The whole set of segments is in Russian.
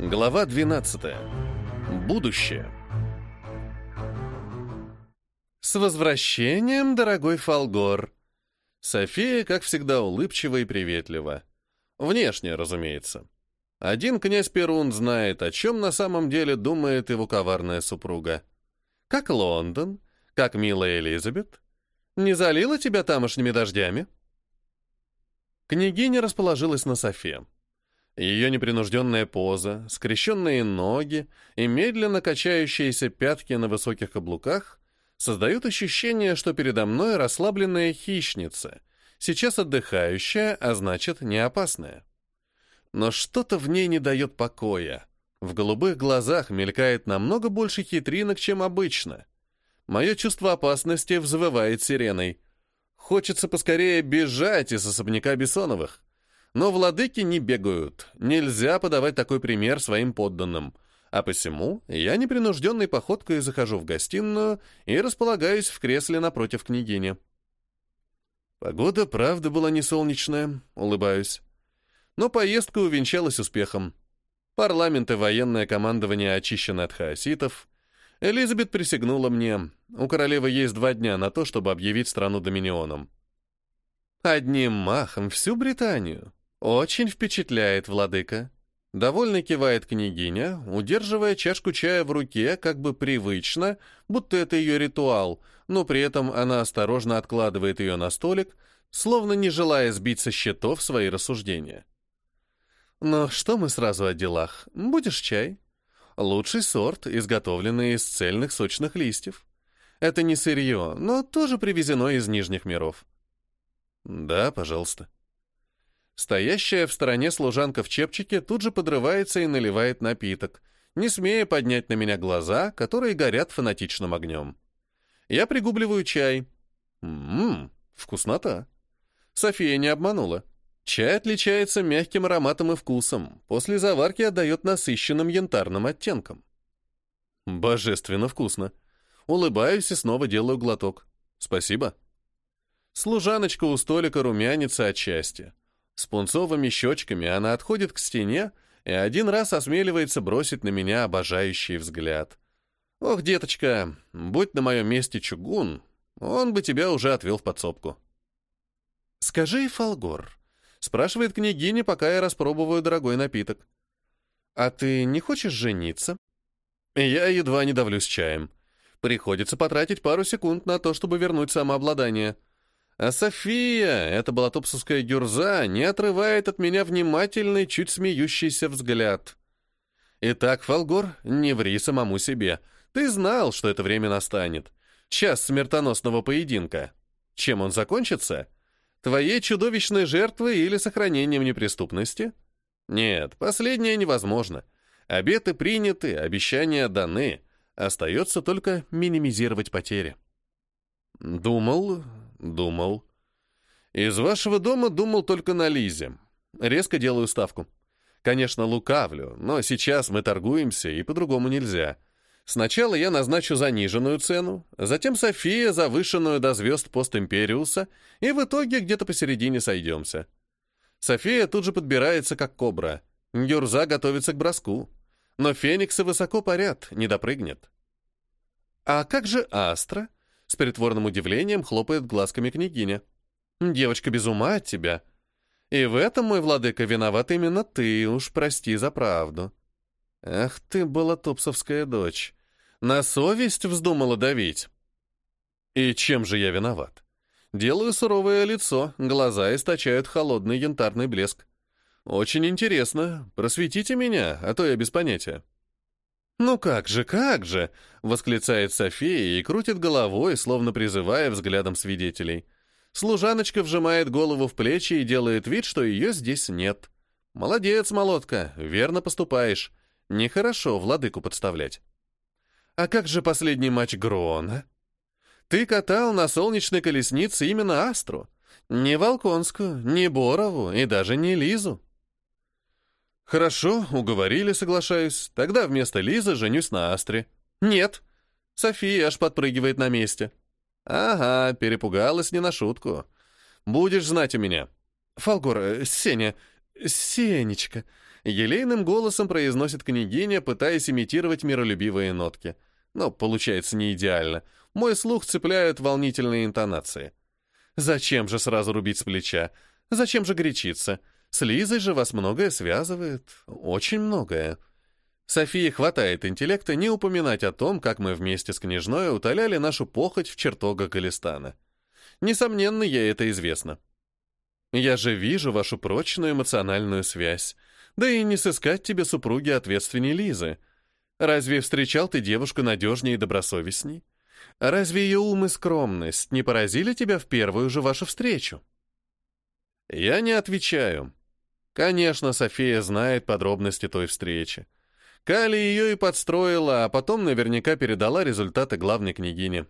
Глава 12. Будущее. С возвращением, дорогой Фалгор. София, как всегда, улыбчива и приветлива. Внешне, разумеется. Один князь Перун знает, о чем на самом деле думает его коварная супруга. Как Лондон, как милая Элизабет. Не залила тебя тамошними дождями? Княгиня расположилась на софе. Ее непринужденная поза, скрещенные ноги и медленно качающиеся пятки на высоких каблуках создают ощущение, что передо мной расслабленная хищница, сейчас отдыхающая, а значит, не опасная. Но что-то в ней не дает покоя. В голубых глазах мелькает намного больше хитринок, чем обычно. Мое чувство опасности взвывает сиреной. Хочется поскорее бежать из особняка Бессоновых. Но владыки не бегают. Нельзя подавать такой пример своим подданным. А посему я непринужденной походкой захожу в гостиную и располагаюсь в кресле напротив княгини. Погода, правда, была не солнечная, улыбаюсь. Но поездка увенчалась успехом. Парламент и военное командование очищены от хаоситов. Элизабет присягнула мне, у королевы есть два дня на то, чтобы объявить страну доминионом. Одним махом всю Британию. «Очень впечатляет, владыка». Довольно кивает княгиня, удерживая чашку чая в руке, как бы привычно, будто это ее ритуал, но при этом она осторожно откладывает ее на столик, словно не желая сбить со счетов свои рассуждения. «Но что мы сразу о делах? Будешь чай?» «Лучший сорт, изготовленный из цельных сочных листьев. Это не сырье, но тоже привезено из нижних миров». «Да, пожалуйста». Стоящая в стороне служанка в чепчике тут же подрывается и наливает напиток, не смея поднять на меня глаза, которые горят фанатичным огнем. Я пригубливаю чай. Ммм, вкуснота. София не обманула. Чай отличается мягким ароматом и вкусом, после заварки отдает насыщенным янтарным оттенком. Божественно вкусно. Улыбаюсь и снова делаю глоток. Спасибо. Служаночка у столика румянится от счастья. С пунцовыми щечками она отходит к стене и один раз осмеливается бросить на меня обожающий взгляд. «Ох, деточка, будь на моем месте чугун, он бы тебя уже отвел в подсобку». «Скажи, Фалгор», — спрашивает княгиня, пока я распробоваю дорогой напиток. «А ты не хочешь жениться?» Я едва не давлюсь чаем. Приходится потратить пару секунд на то, чтобы вернуть самообладание. А София, эта балатопсовская гюрза, не отрывает от меня внимательный, чуть смеющийся взгляд. Итак, Фалгор, не ври самому себе. Ты знал, что это время настанет. Час смертоносного поединка. Чем он закончится? Твоей чудовищной жертвой или сохранением неприступности? Нет, последнее невозможно. Обеты приняты, обещания даны. Остается только минимизировать потери. Думал, Думал. Из вашего дома думал только на Лизе. Резко делаю ставку. Конечно, лукавлю, но сейчас мы торгуемся, и по-другому нельзя. Сначала я назначу заниженную цену, затем София завышенную до звезд постимпериуса, и в итоге где-то посередине сойдемся. София тут же подбирается, как кобра. Гюрза готовится к броску. Но фениксы высоко парят, не допрыгнет. А как же Астра? С притворным удивлением хлопает глазками княгиня. «Девочка без ума от тебя. И в этом, мой владыка, виноват именно ты, уж прости за правду». «Ах ты, балатопсовская дочь! На совесть вздумала давить!» «И чем же я виноват?» Делаю суровое лицо, глаза источают холодный янтарный блеск. «Очень интересно. Просветите меня, а то я без понятия». «Ну как же, как же!» — восклицает София и крутит головой, словно призывая взглядом свидетелей. Служаночка вжимает голову в плечи и делает вид, что ее здесь нет. «Молодец, молотка, верно поступаешь. Нехорошо владыку подставлять». «А как же последний матч Грона?» «Ты катал на солнечной колеснице именно Астру. Не Волконскую, не Борову и даже не Лизу». «Хорошо, уговорили, соглашаюсь. Тогда вместо Лизы женюсь на Астре». «Нет». София аж подпрыгивает на месте. «Ага, перепугалась не на шутку. Будешь знать у меня». «Фалгор, э, Сеня, «Сенечка», — елейным голосом произносит княгиня, пытаясь имитировать миролюбивые нотки. Но получается не идеально. Мой слух цепляют волнительные интонации. «Зачем же сразу рубить с плеча? Зачем же горячиться? С Лизой же вас многое связывает. Очень многое». Софии хватает интеллекта не упоминать о том, как мы вместе с княжной утоляли нашу похоть в чертогах Галистана. Несомненно, ей это известно. Я же вижу вашу прочную эмоциональную связь. Да и не сыскать тебе супруги ответственней Лизы. Разве встречал ты девушку надежнее и добросовестней? Разве ее ум и скромность не поразили тебя в первую же вашу встречу? Я не отвечаю. Конечно, София знает подробности той встречи. Кали ее и подстроила, а потом наверняка передала результаты главной княгине.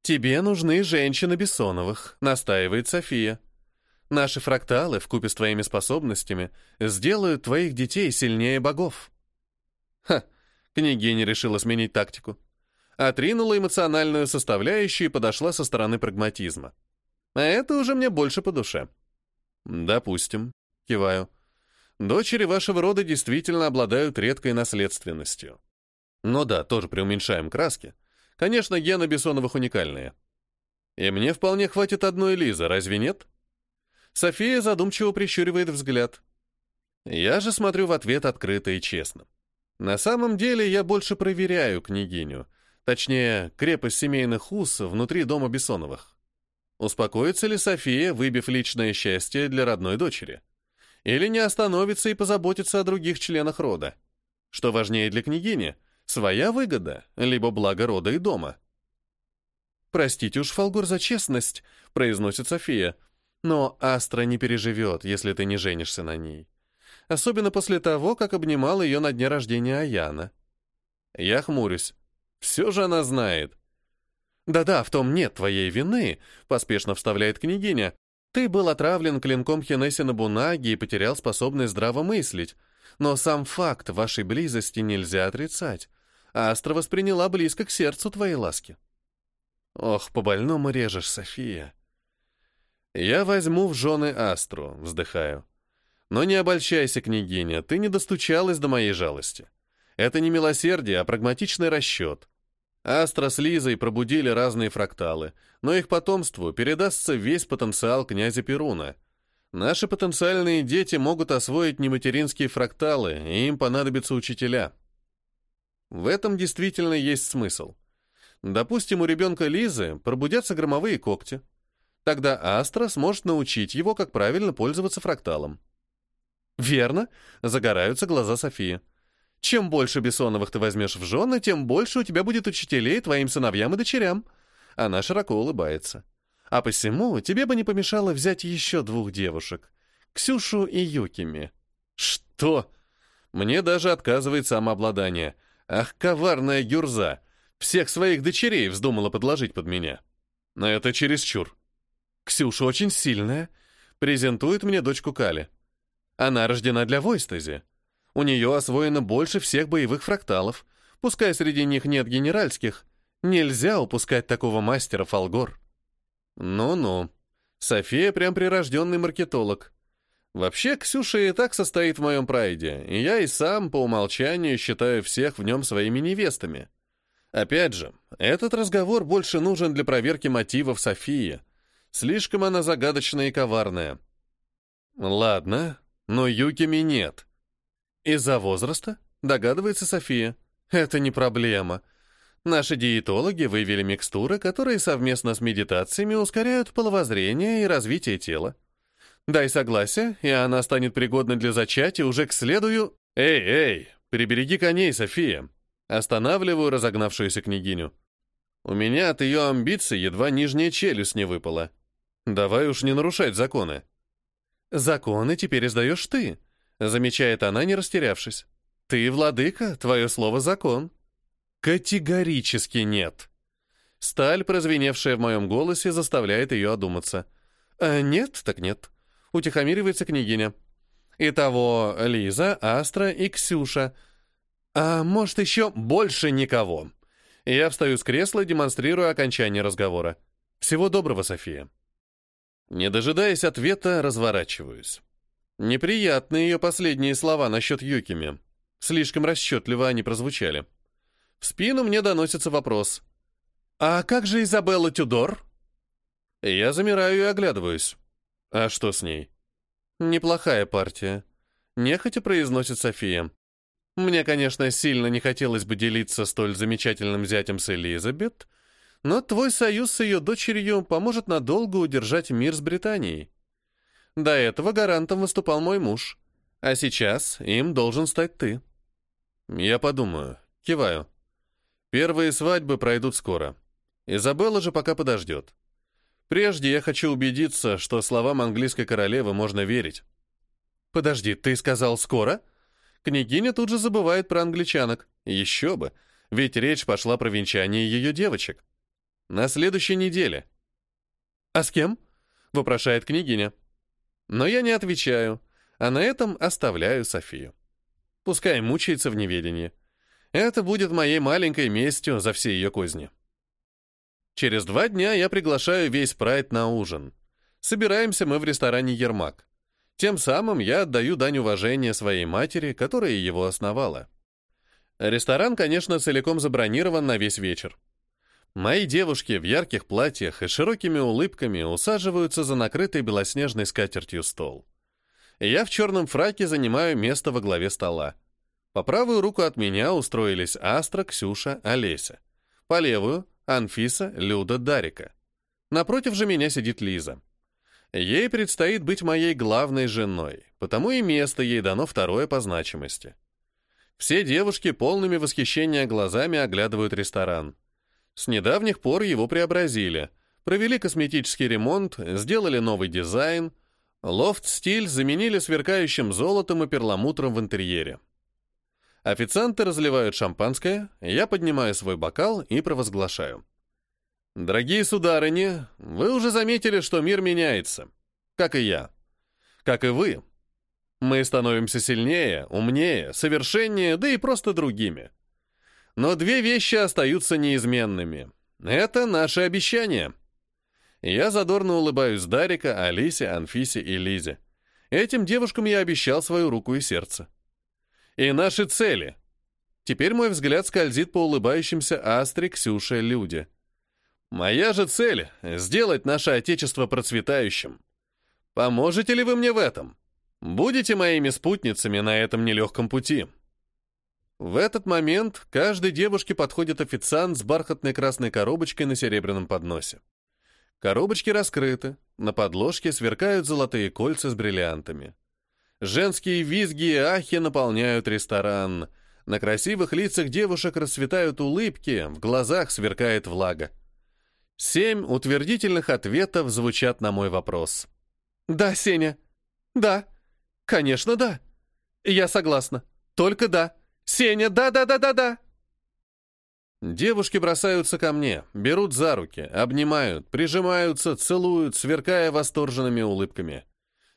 «Тебе нужны женщины Бессоновых», — настаивает София. «Наши фракталы, вкупе с твоими способностями, сделают твоих детей сильнее богов». Ха, княгиня решила сменить тактику. Отринула эмоциональную составляющую и подошла со стороны прагматизма. А это уже мне больше по душе. «Допустим», — киваю. Дочери вашего рода действительно обладают редкой наследственностью. Но да, тоже преуменьшаем краски. Конечно, гены Бессоновых уникальные. И мне вполне хватит одной Лизы, разве нет? София задумчиво прищуривает взгляд. Я же смотрю в ответ открыто и честно. На самом деле я больше проверяю княгиню, точнее, крепость семейных уз внутри дома Бессоновых. Успокоится ли София, выбив личное счастье для родной дочери? Или не остановится и позаботится о других членах рода? Что важнее для княгини? Своя выгода, либо благо рода и дома? «Простите уж, Фолгур, за честность», — произносит София. «Но Астра не переживет, если ты не женишься на ней. Особенно после того, как обнимал ее на дне рождения Аяна». Я хмурюсь. Все же она знает. «Да-да, в том нет твоей вины», — поспешно вставляет княгиня. Ты был отравлен клинком Хенесси на Бунаге и потерял способность здраво мыслить. Но сам факт вашей близости нельзя отрицать. Астра восприняла близко к сердцу твоей ласки. Ох, по-больному режешь, София. Я возьму в жены Астру, вздыхаю. Но не обольщайся, княгиня, ты не достучалась до моей жалости. Это не милосердие, а прагматичный расчет. Астра с Лизой пробудили разные фракталы, но их потомству передастся весь потенциал князя Перуна. Наши потенциальные дети могут освоить нематеринские фракталы, и им понадобятся учителя. В этом действительно есть смысл. Допустим, у ребенка Лизы пробудятся громовые когти. Тогда Астра сможет научить его, как правильно пользоваться фракталом. «Верно», — загораются глаза Софии. Чем больше Бессоновых ты возьмешь в жены, тем больше у тебя будет учителей твоим сыновьям и дочерям. Она широко улыбается. А посему тебе бы не помешало взять еще двух девушек. Ксюшу и Юкими. Что? Мне даже отказывает самообладание. Ах, коварная гюрза. Всех своих дочерей вздумала подложить под меня. Но это чересчур. Ксюша очень сильная. Презентует мне дочку Кали. Она рождена для войстази. У нее освоено больше всех боевых фракталов, пускай среди них нет генеральских. Нельзя упускать такого мастера Фолгор. Ну-ну. София прям прирожденный маркетолог. Вообще, Ксюша и так состоит в моем прайде, и я и сам по умолчанию считаю всех в нем своими невестами. Опять же, этот разговор больше нужен для проверки мотивов Софии. Слишком она загадочная и коварная. Ладно, но Юкими нет. Из-за возраста? Догадывается София. Это не проблема. Наши диетологи выявили микстуры, которые совместно с медитациями ускоряют половозрение и развитие тела. Дай согласие, и она станет пригодной для зачатия уже к следую... Эй, эй, прибереги коней, София. Останавливаю разогнавшуюся княгиню. У меня от ее амбиций едва нижняя челюсть не выпала. Давай уж не нарушать законы. Законы теперь издаешь ты, замечает она, не растерявшись. «Ты, владыка, твое слово закон». «Категорически нет». Сталь, прозвеневшая в моем голосе, заставляет ее одуматься. «А нет, так нет», — утихомиривается княгиня. «Итого Лиза, Астра и Ксюша. А может, еще больше никого». Я встаю с кресла, демонстрируя окончание разговора. «Всего доброго, София». Не дожидаясь ответа, разворачиваюсь. Неприятные ее последние слова насчет Юкими. Слишком расчетливо они прозвучали. В спину мне доносится вопрос. «А как же Изабелла Тюдор?» Я замираю и оглядываюсь. «А что с ней?» «Неплохая партия», — нехотя произносит София. «Мне, конечно, сильно не хотелось бы делиться столь замечательным зятем с Элизабет, но твой союз с ее дочерью поможет надолго удержать мир с Британией. До этого гарантом выступал мой муж, а сейчас им должен стать ты». Я подумаю, киваю. Первые свадьбы пройдут скоро. Изабелла же пока подождет. Прежде я хочу убедиться, что словам английской королевы можно верить. Подожди, ты сказал скоро? Княгиня тут же забывает про англичанок. Еще бы, ведь речь пошла про венчание ее девочек. На следующей неделе. А с кем? Вопрошает княгиня. Но я не отвечаю, а на этом оставляю Софию. Пускай мучается в неведении. Это будет моей маленькой местью за все ее козни. Через два дня я приглашаю весь прайд на ужин. Собираемся мы в ресторане «Ермак». Тем самым я отдаю дань уважения своей матери, которая его основала. Ресторан, конечно, целиком забронирован на весь вечер. Мои девушки в ярких платьях и широкими улыбками усаживаются за накрытый белоснежной скатертью стол. Я в черном фраке занимаю место во главе стола. По правую руку от меня устроились Астра, Ксюша, Олеся. По левую — Анфиса, Люда, Дарика. Напротив же меня сидит Лиза. Ей предстоит быть моей главной женой, потому и место ей дано второе по значимости. Все девушки полными восхищения глазами оглядывают ресторан. С недавних пор его преобразили, провели косметический ремонт, сделали новый дизайн — Лофт-стиль заменили сверкающим золотом и перламутром в интерьере. Официанты разливают шампанское, я поднимаю свой бокал и провозглашаю. Дорогие сударыни, вы уже заметили, что мир меняется. Как и я. Как и вы. Мы становимся сильнее, умнее, совершеннее, да и просто другими. Но две вещи остаются неизменными. Это наши обещания — я задорно улыбаюсь Дарика, Алисе, Анфисе и Лизе. Этим девушкам я обещал свою руку и сердце. И наши цели. Теперь мой взгляд скользит по улыбающимся Астре, Ксюше, Люде. Моя же цель — сделать наше Отечество процветающим. Поможете ли вы мне в этом? Будете моими спутницами на этом нелегком пути?» В этот момент каждой девушке подходит официант с бархатной красной коробочкой на серебряном подносе. Коробочки раскрыты, на подложке сверкают золотые кольца с бриллиантами. Женские визги и ахи наполняют ресторан. На красивых лицах девушек расцветают улыбки, в глазах сверкает влага. Семь утвердительных ответов звучат на мой вопрос. «Да, Сеня. Да. Конечно, да. Я согласна. Только да. Сеня, да-да-да-да-да!» Девушки бросаются ко мне, берут за руки, обнимают, прижимаются, целуют, сверкая восторженными улыбками.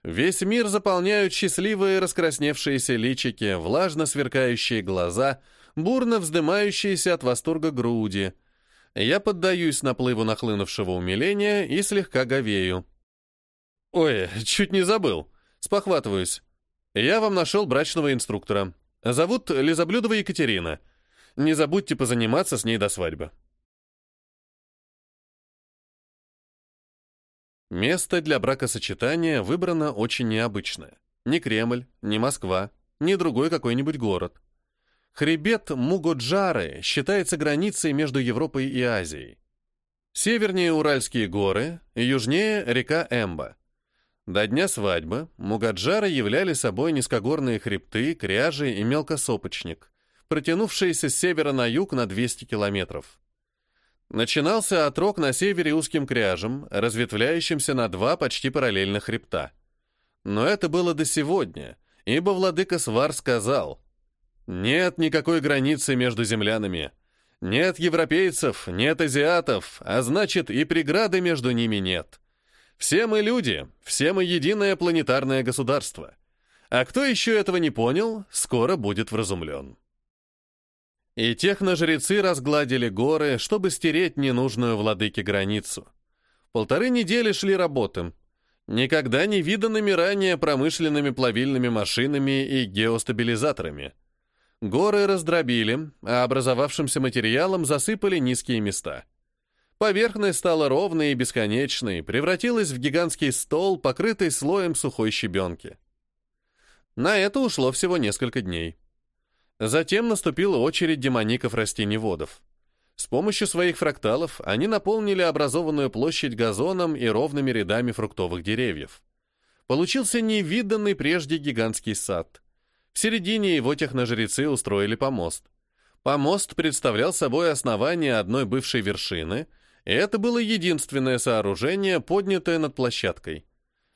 Весь мир заполняют счастливые раскрасневшиеся личики, влажно сверкающие глаза, бурно вздымающиеся от восторга груди. Я поддаюсь наплыву нахлынувшего умиления и слегка говею. «Ой, чуть не забыл. Спохватываюсь. Я вам нашел брачного инструктора. Зовут Лизоблюдова Екатерина». Не забудьте позаниматься с ней до свадьбы. Место для бракосочетания выбрано очень необычное. Ни Кремль, ни Москва, ни другой какой-нибудь город. Хребет Мугоджары считается границей между Европой и Азией. Севернее Уральские горы, южнее река Эмба. До дня свадьбы Мугаджары являли собой низкогорные хребты, кряжи и мелкосопочник протянувшиеся с севера на юг на 200 километров. Начинался отрог на севере узким кряжем, разветвляющимся на два почти параллельных хребта. Но это было до сегодня, ибо владыка Свар сказал, «Нет никакой границы между землянами, нет европейцев, нет азиатов, а значит и преграды между ними нет. Все мы люди, все мы единое планетарное государство. А кто еще этого не понял, скоро будет вразумлен». И техножрецы разгладили горы, чтобы стереть ненужную владыке границу. Полторы недели шли работы. никогда не виданными ранее промышленными плавильными машинами и геостабилизаторами. Горы раздробили, а образовавшимся материалом засыпали низкие места. Поверхность стала ровной и бесконечной, превратилась в гигантский стол, покрытый слоем сухой щебенки. На это ушло всего несколько дней. Затем наступила очередь демоников-растеневодов. С помощью своих фракталов они наполнили образованную площадь газоном и ровными рядами фруктовых деревьев. Получился невиданный прежде гигантский сад. В середине его техножрецы устроили помост. Помост представлял собой основание одной бывшей вершины, это было единственное сооружение, поднятое над площадкой.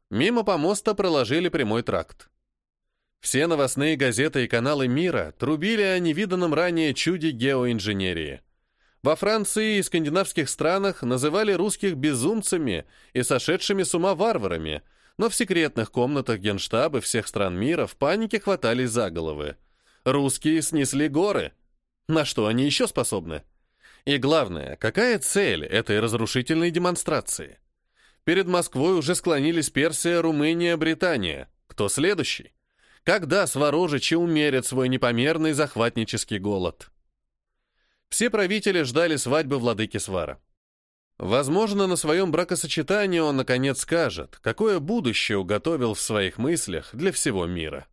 Мимо помоста проложили прямой тракт. Все новостные газеты и каналы мира трубили о невиданном ранее чуде геоинженерии. Во Франции и скандинавских странах называли русских безумцами и сошедшими с ума варварами, но в секретных комнатах генштаба всех стран мира в панике хватались за головы. Русские снесли горы. На что они еще способны? И главное, какая цель этой разрушительной демонстрации? Перед Москвой уже склонились Персия, Румыния, Британия. Кто следующий? Когда сворожичи умерят свой непомерный захватнический голод? Все правители ждали свадьбы владыки Свара. Возможно, на своем бракосочетании он наконец скажет, какое будущее уготовил в своих мыслях для всего мира.